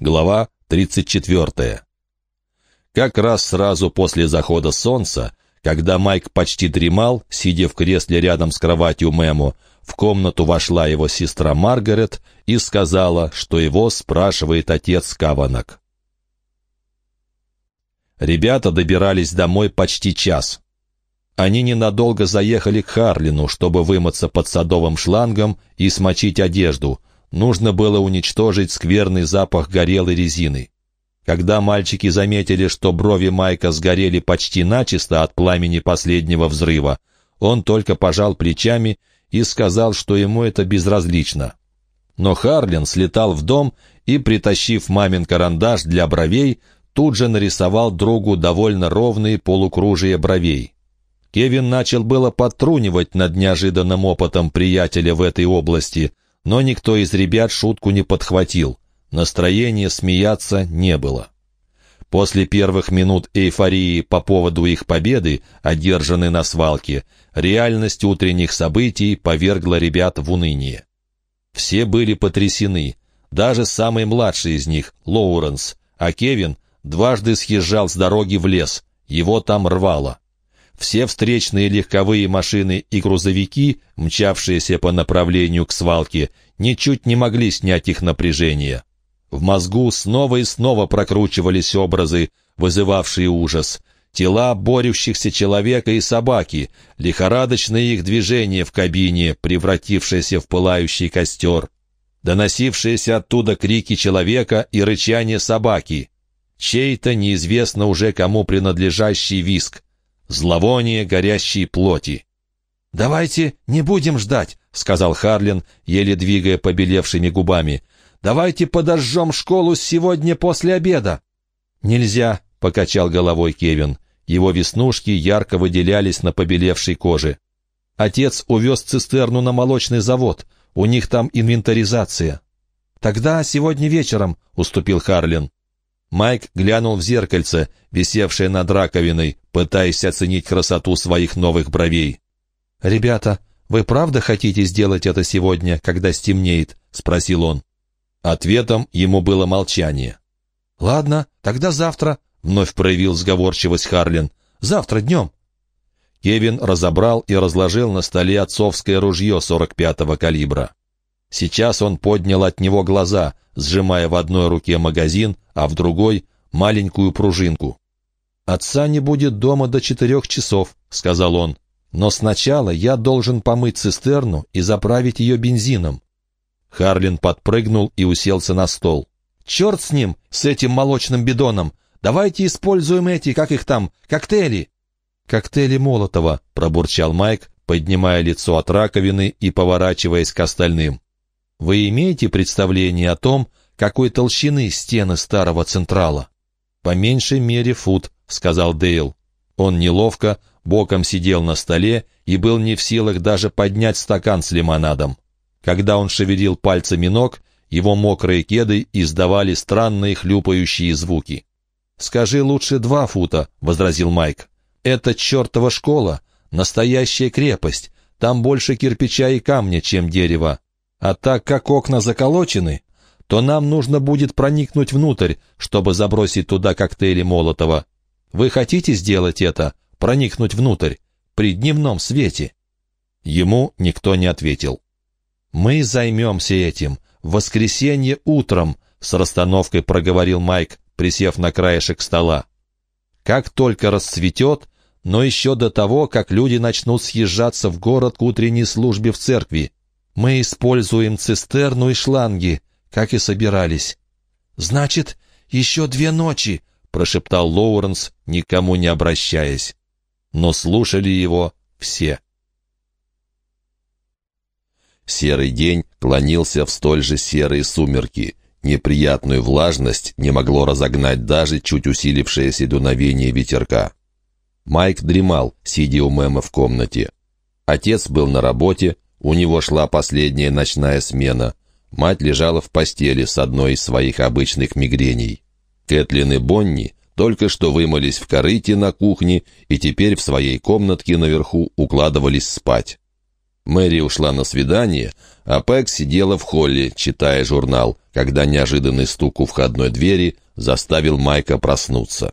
Глава 34. Как раз сразу после захода солнца, когда Майк почти дремал, сидя в кресле рядом с кроватью Мэму, в комнату вошла его сестра Маргарет и сказала, что его спрашивает отец Каванок. Ребята добирались домой почти час. Они ненадолго заехали к Харлину, чтобы вымыться под садовым шлангом и смочить одежду. Нужно было уничтожить скверный запах горелой резины. Когда мальчики заметили, что брови Майка сгорели почти начисто от пламени последнего взрыва, он только пожал плечами и сказал, что ему это безразлично. Но Харлин слетал в дом и, притащив мамин карандаш для бровей, тут же нарисовал другу довольно ровные полукружия бровей. Кевин начал было подтрунивать над неожиданным опытом приятеля в этой области, но никто из ребят шутку не подхватил. Настроения смеяться не было. После первых минут эйфории по поводу их победы, одержанной на свалке, реальность утренних событий повергла ребят в уныние. Все были потрясены, даже самый младший из них, Лоуренс, а Кевин дважды съезжал с дороги в лес, его там рвало. Все встречные легковые машины и грузовики, мчавшиеся по направлению к свалке, ничуть не могли снять их напряжение. В мозгу снова и снова прокручивались образы, вызывавшие ужас. Тела борющихся человека и собаки, лихорадочные их движения в кабине, превратившиеся в пылающий костер, доносившиеся оттуда крики человека и рычание собаки, чей-то неизвестно уже кому принадлежащий виск, зловоние горящей плоти. «Давайте не будем ждать», — сказал Харлин, еле двигая побелевшими губами. «Давайте подожжем школу сегодня после обеда». «Нельзя», — покачал головой Кевин. Его веснушки ярко выделялись на побелевшей коже. «Отец увез цистерну на молочный завод. У них там инвентаризация». «Тогда сегодня вечером», — уступил Харлин. Майк глянул в зеркальце, висевшее над раковиной, пытаясь оценить красоту своих новых бровей. «Ребята, вы правда хотите сделать это сегодня, когда стемнеет?» — спросил он. Ответом ему было молчание. «Ладно, тогда завтра», — вновь проявил сговорчивость Харлин. «Завтра днем». Кевин разобрал и разложил на столе отцовское ружье 45-го калибра. Сейчас он поднял от него глаза, сжимая в одной руке магазин, а в другой — маленькую пружинку. «Отца не будет дома до четырех часов», — сказал он. «Но сначала я должен помыть цистерну и заправить ее бензином». Харлин подпрыгнул и уселся на стол. «Черт с ним, с этим молочным бидоном! Давайте используем эти, как их там, коктейли!» «Коктейли Молотова», — пробурчал Майк, поднимая лицо от раковины и поворачиваясь к остальным. «Вы имеете представление о том, какой толщины стены старого Централа?» «По меньшей мере фут», — сказал Дейл. Он неловко, боком сидел на столе и был не в силах даже поднять стакан с лимонадом. Когда он шевелил пальцами ног, его мокрые кеды издавали странные хлюпающие звуки. «Скажи лучше два фута», — возразил Майк. «Это чертова школа, настоящая крепость. Там больше кирпича и камня, чем дерева. А так как окна заколочены, то нам нужно будет проникнуть внутрь, чтобы забросить туда коктейли Молотова. Вы хотите сделать это, проникнуть внутрь, при дневном свете?» Ему никто не ответил. «Мы займемся этим. В воскресенье утром», — с расстановкой проговорил Майк, присев на краешек стола. «Как только расцветет, но еще до того, как люди начнут съезжаться в город к утренней службе в церкви. Мы используем цистерну и шланги как и собирались. «Значит, еще две ночи», — прошептал Лоуренс, никому не обращаясь. Но слушали его все. Серый день клонился в столь же серые сумерки. Неприятную влажность не могло разогнать даже чуть усилившееся дуновение ветерка. Майк дремал, сидя у Мэма в комнате. Отец был на работе, у него шла последняя ночная смена. Мать лежала в постели с одной из своих обычных мигрений. Кэтлин и Бонни только что вымылись в корыте на кухне и теперь в своей комнатке наверху укладывались спать. Мэри ушла на свидание, а Пэк сидела в холле, читая журнал, когда неожиданный стук у входной двери заставил Майка проснуться.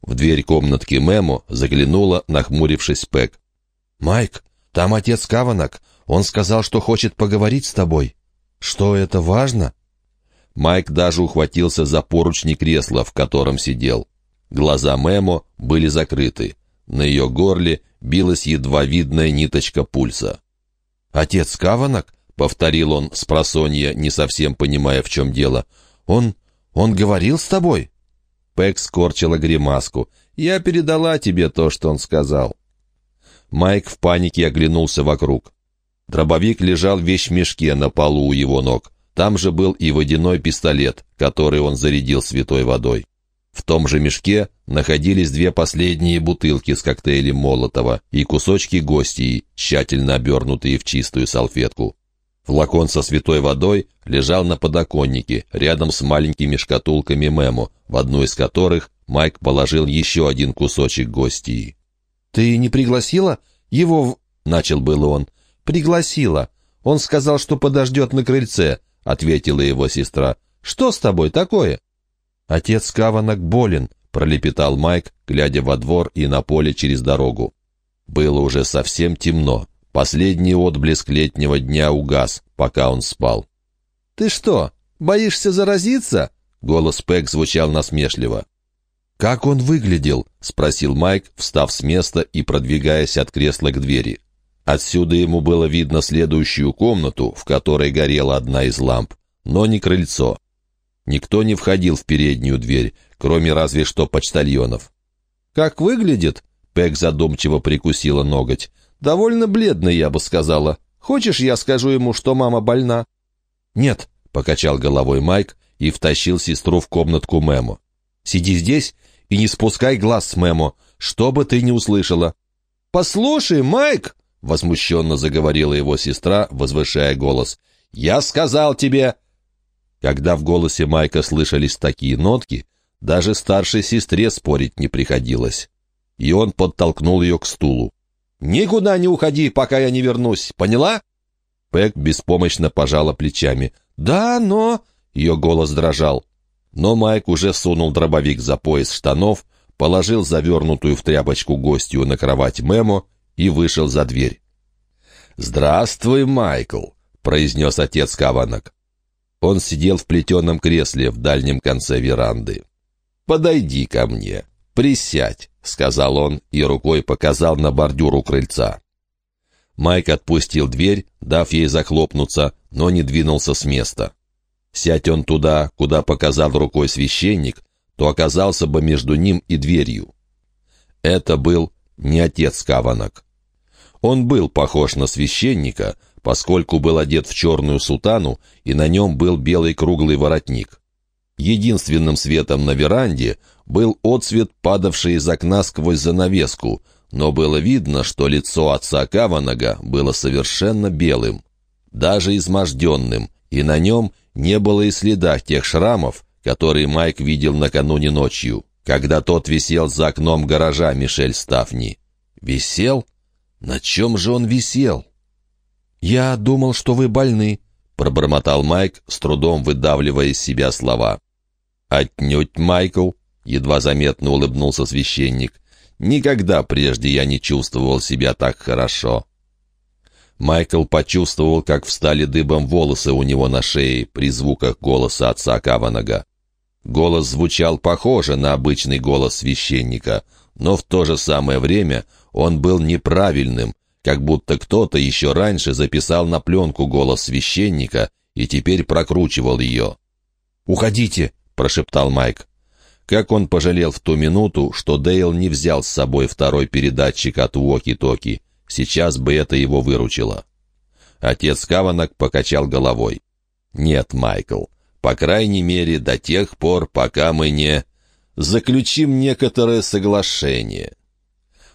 В дверь комнатки Мэмо заглянула, нахмурившись Пэк. «Майк, там отец Каванак. Он сказал, что хочет поговорить с тобой. Что это важно?» Майк даже ухватился за поручни кресла, в котором сидел. Глаза Мэмо были закрыты. На ее горле билась едва видная ниточка пульса. «Отец Каванак?» — повторил он с просонья, не совсем понимая, в чем дело. «Он... он говорил с тобой?» Пэк скорчила гримаску. «Я передала тебе то, что он сказал». Майк в панике оглянулся вокруг. Дробовик лежал в вещмешке на полу у его ног. Там же был и водяной пистолет, который он зарядил святой водой. В том же мешке находились две последние бутылки с коктейлем Молотова и кусочки гостей, тщательно обернутые в чистую салфетку. Флакон со святой водой лежал на подоконнике, рядом с маленькими шкатулками Мемо, в одну из которых Майк положил еще один кусочек гостей. «Ты не пригласила его в...» — начал было он. «Пригласила. Он сказал, что подождет на крыльце», — ответила его сестра. «Что с тобой такое?» «Отец Каванок болен», — пролепетал Майк, глядя во двор и на поле через дорогу. Было уже совсем темно. Последний отблеск летнего дня угас, пока он спал. «Ты что, боишься заразиться?» — голос Пэк звучал насмешливо. «Как он выглядел?» — спросил Майк, встав с места и продвигаясь от кресла к двери. Отсюда ему было видно следующую комнату, в которой горела одна из ламп, но не крыльцо. Никто не входил в переднюю дверь, кроме разве что почтальонов. «Как выглядит?» — Пэк задумчиво прикусила ноготь. «Довольно бледный, я бы сказала. Хочешь, я скажу ему, что мама больна?» «Нет», — покачал головой Майк и втащил сестру в комнатку Мэмо. «Сиди здесь и не спускай глаз с Мэмо, что бы ты ни услышала». «Послушай, Майк!» — возмущенно заговорила его сестра, возвышая голос. «Я сказал тебе...» Когда в голосе Майка слышались такие нотки, даже старшей сестре спорить не приходилось. И он подтолкнул ее к стулу. «Никуда не уходи, пока я не вернусь, поняла?» Пэк беспомощно пожала плечами. «Да, но...» — ее голос дрожал. Но Майк уже сунул дробовик за пояс штанов, положил завернутую в тряпочку гостью на кровать Мемо и вышел за дверь. «Здравствуй, Майкл», — произнес отец Каванок. Он сидел в плетеном кресле в дальнем конце веранды. «Подойди ко мне, присядь», — сказал он и рукой показал на бордюру крыльца. Майк отпустил дверь, дав ей захлопнуться, но не двинулся с места. Сядь он туда, куда показал рукой священник, то оказался бы между ним и дверью. Это был не отец Каванок. Он был похож на священника, поскольку был одет в черную сутану, и на нем был белый круглый воротник. Единственным светом на веранде был отсвет, падавший из окна сквозь занавеску, но было видно, что лицо отца Каванага было совершенно белым, даже изможденным, и на нем не было и следа тех шрамов, которые Майк видел накануне ночью, когда тот висел за окном гаража Мишель Стафни. Висел? На чем же он висел? «Я думал, что вы больны», — пробормотал Майк, с трудом выдавливая из себя слова. «Отнюдь, Майкл», Едва заметно улыбнулся священник. «Никогда прежде я не чувствовал себя так хорошо». Майкл почувствовал, как встали дыбом волосы у него на шее при звуках голоса отца Каванага. Голос звучал похоже на обычный голос священника, но в то же самое время он был неправильным, как будто кто-то еще раньше записал на пленку голос священника и теперь прокручивал ее. «Уходите!» — прошептал Майк. Как он пожалел в ту минуту, что Дейл не взял с собой второй передатчик от Уоки-Токи. Сейчас бы это его выручило. Отец Каванок покачал головой. «Нет, Майкл, по крайней мере, до тех пор, пока мы не... заключим некоторое соглашение».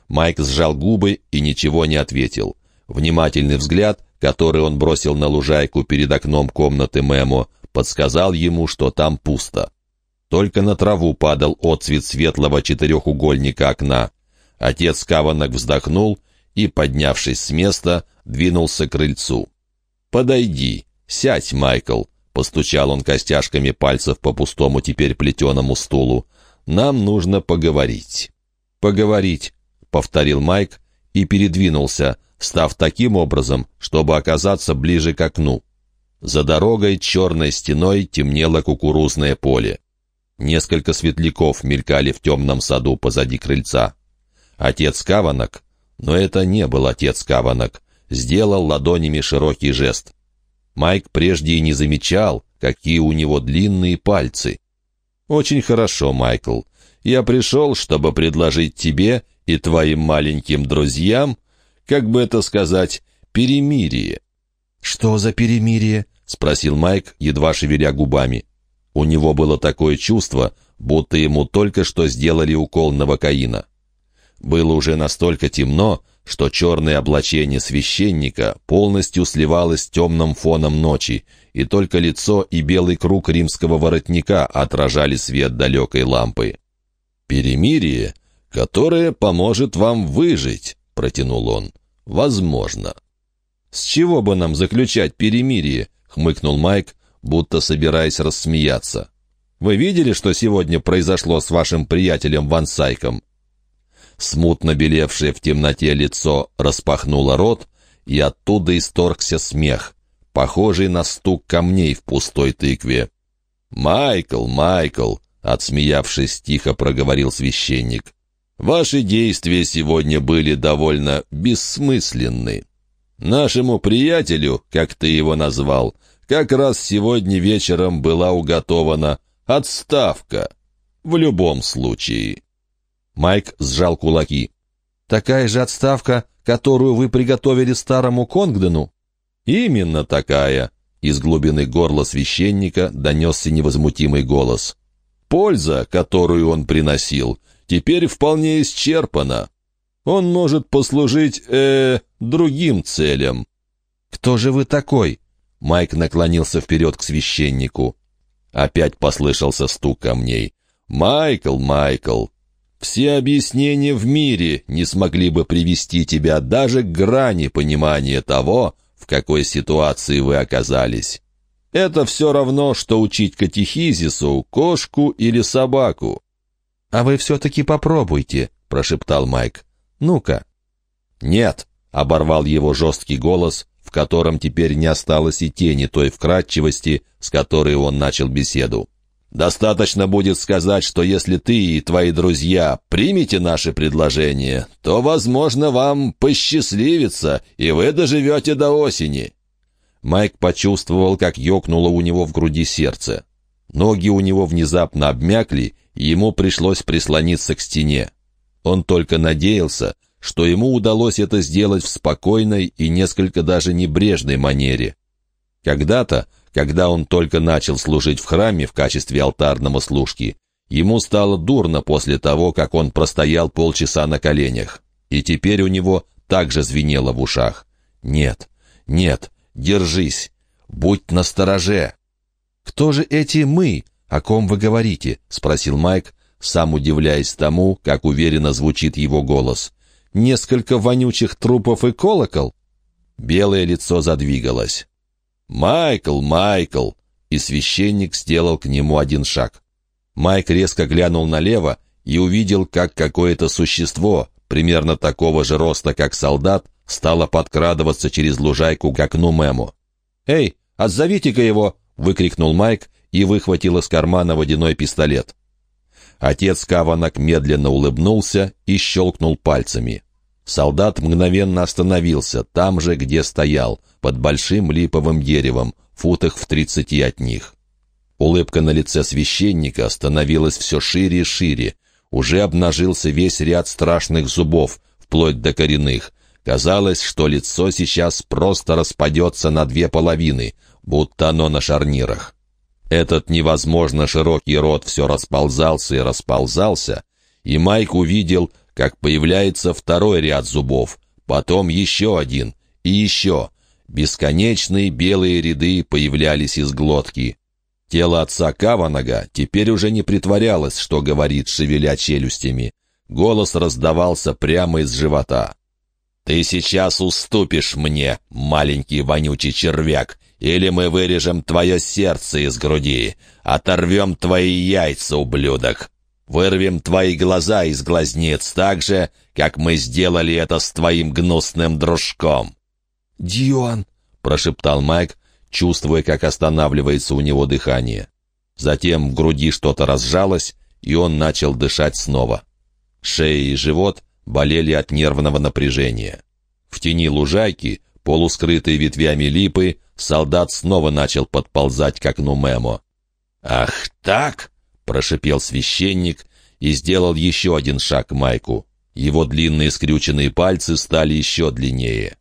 Майк сжал губы и ничего не ответил. Внимательный взгляд, который он бросил на лужайку перед окном комнаты Мэмо, подсказал ему, что там пусто. Только на траву падал отцвет светлого четырехугольника окна. Отец Каванок вздохнул и, поднявшись с места, двинулся к крыльцу. «Подойди, сядь, Майкл», — постучал он костяшками пальцев по пустому теперь плетеному стулу. «Нам нужно поговорить». «Поговорить», — повторил Майк и передвинулся, став таким образом, чтобы оказаться ближе к окну. За дорогой черной стеной темнело кукурузное поле. Несколько светляков мелькали в темном саду позади крыльца. Отец Каванок, но это не был отец Каванок, сделал ладонями широкий жест. Майк прежде и не замечал, какие у него длинные пальцы. «Очень хорошо, Майкл. Я пришел, чтобы предложить тебе и твоим маленьким друзьям, как бы это сказать, перемирие». «Что за перемирие?» — спросил Майк, едва шевеля губами. У него было такое чувство, будто ему только что сделали укол новокаина. Было уже настолько темно, что черное облачение священника полностью сливалось с темным фоном ночи, и только лицо и белый круг римского воротника отражали свет далекой лампы. «Перемирие, которое поможет вам выжить», — протянул он. «Возможно». «С чего бы нам заключать перемирие?» — хмыкнул Майк, будто собираясь рассмеяться. «Вы видели, что сегодня произошло с вашим приятелем Ван Сайком?» Смутно белевшее в темноте лицо распахнуло рот, и оттуда исторгся смех, похожий на стук камней в пустой тыкве. «Майкл, Майкл!» — отсмеявшись, тихо проговорил священник. «Ваши действия сегодня были довольно бессмысленны. Нашему приятелю, как ты его назвал, как раз сегодня вечером была уготована отставка. В любом случае». Майк сжал кулаки. «Такая же отставка, которую вы приготовили старому Конгдену?» «Именно такая», — из глубины горла священника донесся невозмутимый голос. «Польза, которую он приносил, теперь вполне исчерпана. Он может послужить, э, другим целям». «Кто же вы такой?» Майк наклонился вперед к священнику. Опять послышался стук камней. «Майкл, Майкл, все объяснения в мире не смогли бы привести тебя даже к грани понимания того, в какой ситуации вы оказались. Это все равно, что учить катехизису кошку или собаку. «А вы все-таки попробуйте», — прошептал Майк. «Ну-ка». «Нет», — оборвал его жесткий голос, в котором теперь не осталось и тени той вкрадчивости, с которой он начал беседу. Достаточно будет сказать, что если ты и твои друзья примете наше предложение, то, возможно, вам посчастливится, и вы доживете до осени». Майк почувствовал, как ёкнуло у него в груди сердце. Ноги у него внезапно обмякли, и ему пришлось прислониться к стене. Он только надеялся, что ему удалось это сделать в спокойной и несколько даже небрежной манере. Когда-то, когда он только начал служить в храме в качестве алтарного служки, ему стало дурно после того, как он простоял полчаса на коленях. И теперь у него также звенело в ушах. «Нет, нет, держись, будь настороже». «Кто же эти «мы», о ком вы говорите?» — спросил Майк, сам удивляясь тому, как уверенно звучит его голос. «Несколько вонючих трупов и колокол?» Белое лицо задвигалось. «Майкл, Майкл!» И священник сделал к нему один шаг. Майк резко глянул налево и увидел, как какое-то существо, примерно такого же роста, как солдат, стало подкрадываться через лужайку к окну Мэму. «Эй, отзовите-ка его!» — выкрикнул Майк и выхватил из кармана водяной пистолет. Отец Каванок медленно улыбнулся и щелкнул пальцами. Солдат мгновенно остановился, там же, где стоял, под большим липовым деревом, футах в тридцати от них. Улыбка на лице священника становилась все шире и шире. Уже обнажился весь ряд страшных зубов, вплоть до коренных. Казалось, что лицо сейчас просто распадется на две половины, будто оно на шарнирах. Этот невозможно широкий рот все расползался и расползался, и Майк увидел, как появляется второй ряд зубов, потом еще один и еще. Бесконечные белые ряды появлялись из глотки. Тело отца Каванага теперь уже не притворялось, что говорит, шевеля челюстями. Голос раздавался прямо из живота. «Ты сейчас уступишь мне, маленький вонючий червяк, или мы вырежем твое сердце из груди, оторвем твои яйца, ублюдок, вырвем твои глаза из глазниц так же, как мы сделали это с твоим гнусным дружком». «Дьюан», — прошептал Майк, чувствуя, как останавливается у него дыхание. Затем в груди что-то разжалось, и он начал дышать снова. Шея и живот болели от нервного напряжения. В тени лужайки, полускрытой ветвями липы, солдат снова начал подползать к окну Мемо. «Ах так!» — прошипел священник и сделал еще один шаг к Майку. Его длинные скрюченные пальцы стали еще длиннее.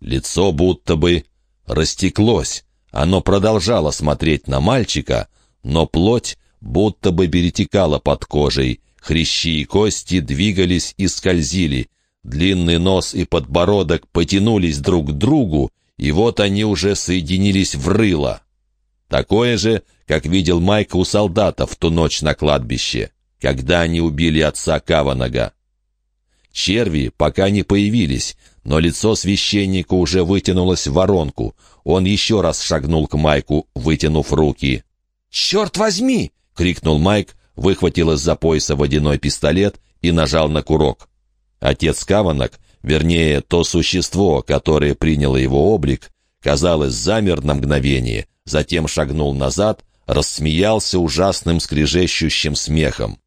Лицо будто бы растеклось. Оно продолжало смотреть на мальчика, но плоть будто бы перетекала под кожей, Хрящи и кости двигались и скользили. Длинный нос и подбородок потянулись друг к другу, и вот они уже соединились в рыло. Такое же, как видел Майк у солдата в ту ночь на кладбище, когда они убили отца Каванага. Черви пока не появились, но лицо священника уже вытянулось в воронку. Он еще раз шагнул к Майку, вытянув руки. «Черт возьми!» — крикнул Майк, выхватил из-за пояса водяной пистолет и нажал на курок. Отец Каванок, вернее, то существо, которое приняло его облик, казалось, замер на мгновение, затем шагнул назад, рассмеялся ужасным скрежещущим смехом.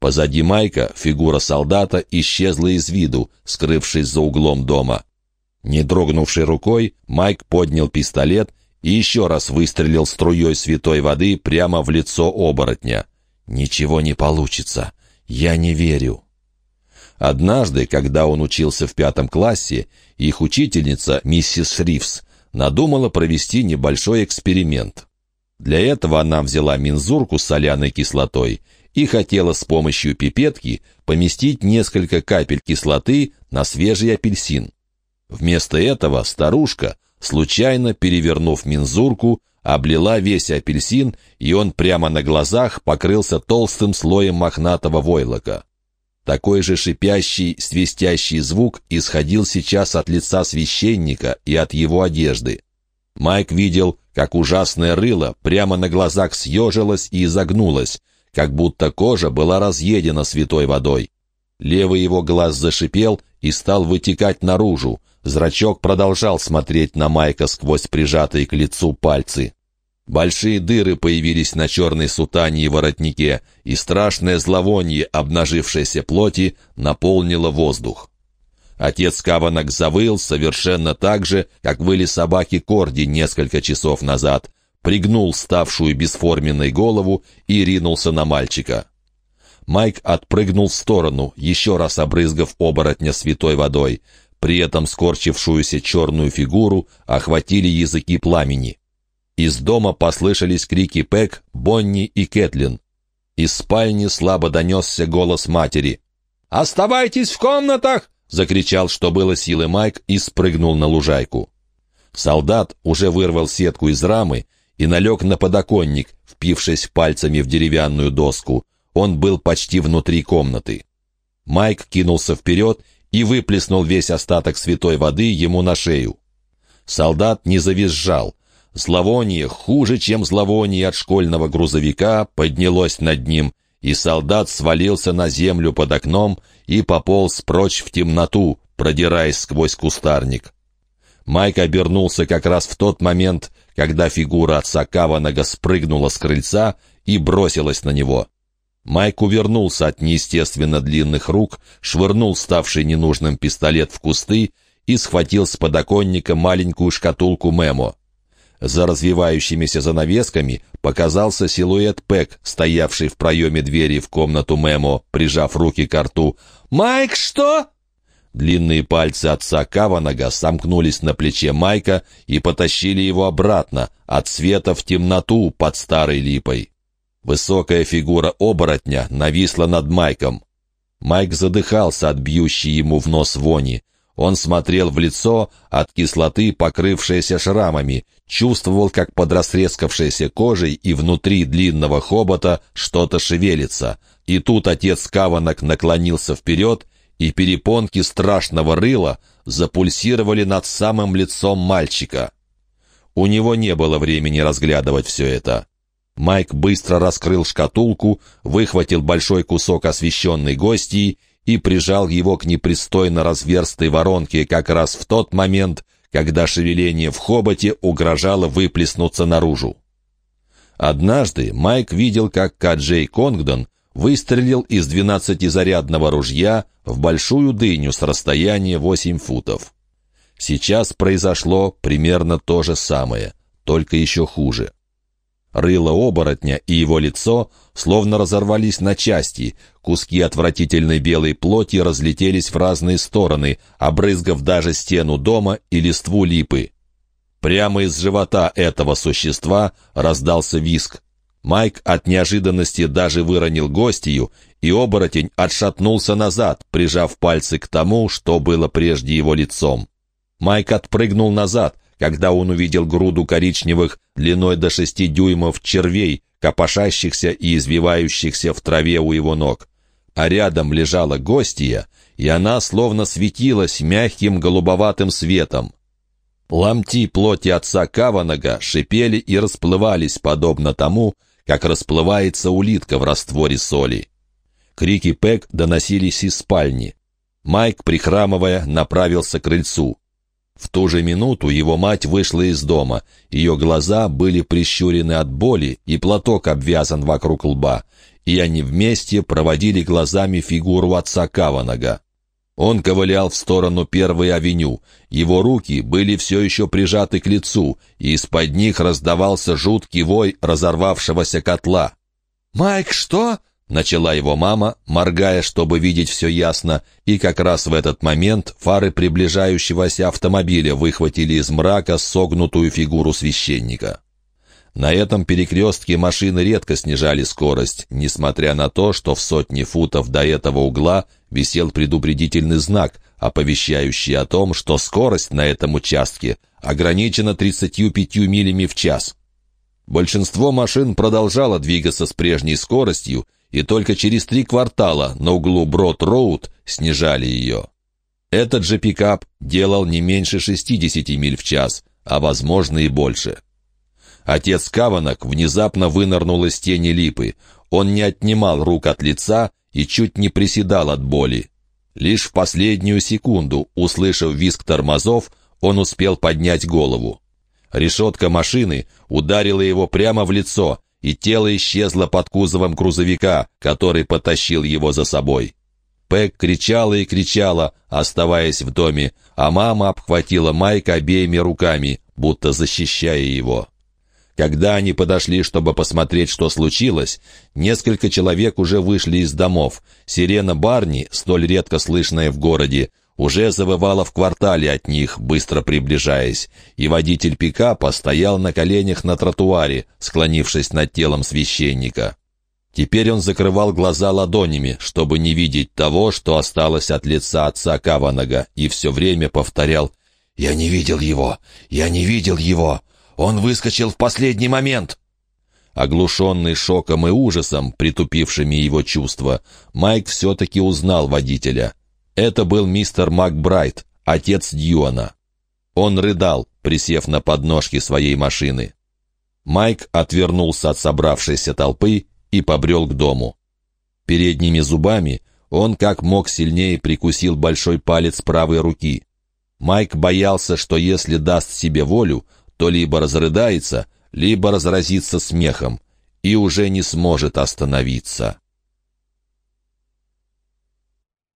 Позади Майка фигура солдата исчезла из виду, скрывшись за углом дома. Не дрогнувшей рукой, Майк поднял пистолет и еще раз выстрелил струей святой воды прямо в лицо оборотня. «Ничего не получится. Я не верю». Однажды, когда он учился в пятом классе, их учительница, миссис Ривс, надумала провести небольшой эксперимент. Для этого она взяла мензурку с соляной кислотой и хотела с помощью пипетки поместить несколько капель кислоты на свежий апельсин. Вместо этого старушка, случайно перевернув мензурку, облила весь апельсин, и он прямо на глазах покрылся толстым слоем мохнатого войлока. Такой же шипящий, свистящий звук исходил сейчас от лица священника и от его одежды. Майк видел, как ужасное рыло прямо на глазах съежилось и изогнулось, как будто кожа была разъедена святой водой. Левый его глаз зашипел и стал вытекать наружу, Зрачок продолжал смотреть на Майка сквозь прижатые к лицу пальцы. Большие дыры появились на черной сутане и воротнике, и страшное зловоние обнажившейся плоти наполнило воздух. Отец Каванок завыл совершенно так же, как выли собаки Корди несколько часов назад, пригнул ставшую бесформенной голову и ринулся на мальчика. Майк отпрыгнул в сторону, еще раз обрызгав оборотня святой водой. При этом скорчившуюся черную фигуру охватили языки пламени. Из дома послышались крики Пэк, Бонни и Кэтлин. Из спальни слабо донесся голос матери. «Оставайтесь в комнатах!» — закричал, что было силы Майк, и спрыгнул на лужайку. Солдат уже вырвал сетку из рамы и налег на подоконник, впившись пальцами в деревянную доску. Он был почти внутри комнаты. Майк кинулся вперед и выплеснул весь остаток святой воды ему на шею. Солдат не завизжал. Зловоние, хуже, чем зловоние от школьного грузовика, поднялось над ним, и солдат свалился на землю под окном и пополз прочь в темноту, продираясь сквозь кустарник. Майк обернулся как раз в тот момент, когда фигура отца Каванага спрыгнула с крыльца и бросилась на него. Майк увернулся от неестественно длинных рук, швырнул ставший ненужным пистолет в кусты и схватил с подоконника маленькую шкатулку Мемо. За развивающимися занавесками показался силуэт Пэк, стоявший в проеме двери в комнату Мемо, прижав руки к рту. «Майк, что?» Длинные пальцы отца Каванага сомкнулись на плече Майка и потащили его обратно, от света в темноту под старой липой. Высокая фигура оборотня нависла над Майком. Майк задыхался от бьющей ему в нос вони. Он смотрел в лицо от кислоты, покрывшееся шрамами, чувствовал, как под растрескавшейся кожей и внутри длинного хобота что-то шевелится. И тут отец Каванок наклонился вперед и перепонки страшного рыла запульсировали над самым лицом мальчика. У него не было времени разглядывать все это. Майк быстро раскрыл шкатулку, выхватил большой кусок освещенной гостьи и прижал его к непристойно разверстой воронке как раз в тот момент, когда шевеление в хоботе угрожало выплеснуться наружу. Однажды Майк видел, как Каджей Конгдон выстрелил из двенадцатизарядного ружья в большую дыню с расстояния 8 футов. Сейчас произошло примерно то же самое, только еще хуже. Рыло оборотня и его лицо словно разорвались на части, куски отвратительной белой плоти разлетелись в разные стороны, обрызгав даже стену дома и листву липы. Прямо из живота этого существа раздался виск. Майк от неожиданности даже выронил гостью, и оборотень отшатнулся назад, прижав пальцы к тому, что было прежде его лицом. Майк отпрыгнул назад, когда он увидел груду коричневых длиной до шести дюймов червей, копошащихся и извивающихся в траве у его ног. А рядом лежала гостья, и она словно светилась мягким голубоватым светом. Ломти плоти отца Каванага шипели и расплывались, подобно тому, как расплывается улитка в растворе соли. Крики Пэк доносились из спальни. Майк, прихрамывая, направился к крыльцу. В ту же минуту его мать вышла из дома. Ее глаза были прищурены от боли, и платок обвязан вокруг лба. И они вместе проводили глазами фигуру отца Каванага. Он ковылял в сторону Первой авеню. Его руки были все еще прижаты к лицу, и из-под них раздавался жуткий вой разорвавшегося котла. «Майк, что?» Начала его мама, моргая, чтобы видеть все ясно, и как раз в этот момент фары приближающегося автомобиля выхватили из мрака согнутую фигуру священника. На этом перекрестке машины редко снижали скорость, несмотря на то, что в сотни футов до этого угла висел предупредительный знак, оповещающий о том, что скорость на этом участке ограничена 35 милями в час. Большинство машин продолжало двигаться с прежней скоростью, и только через три квартала на углу Брод-Роуд снижали ее. Этот же пикап делал не меньше 60 миль в час, а возможно и больше. Отец Каванок внезапно вынырнул из тени липы. Он не отнимал рук от лица и чуть не приседал от боли. Лишь в последнюю секунду, услышав визг тормозов, он успел поднять голову. Решетка машины ударила его прямо в лицо, и тело исчезло под кузовом грузовика, который потащил его за собой. Пэк кричала и кричала, оставаясь в доме, а мама обхватила Майка обеими руками, будто защищая его. Когда они подошли, чтобы посмотреть, что случилось, несколько человек уже вышли из домов. Сирена Барни, столь редко слышная в городе, уже завывала в квартале от них, быстро приближаясь, и водитель пикапа стоял на коленях на тротуаре, склонившись над телом священника. Теперь он закрывал глаза ладонями, чтобы не видеть того, что осталось от лица отца Каванага, и все время повторял «Я не видел его! Я не видел его! Он выскочил в последний момент!» Оглушенный шоком и ужасом, притупившими его чувства, Майк все-таки узнал водителя — это был мистер Макбрайт, отец Дьюана. Он рыдал, присев на подножки своей машины. Майк отвернулся от собравшейся толпы и побрел к дому. Передними зубами он как мог сильнее прикусил большой палец правой руки. Майк боялся, что если даст себе волю, то либо разрыдается, либо разразится смехом, и уже не сможет остановиться.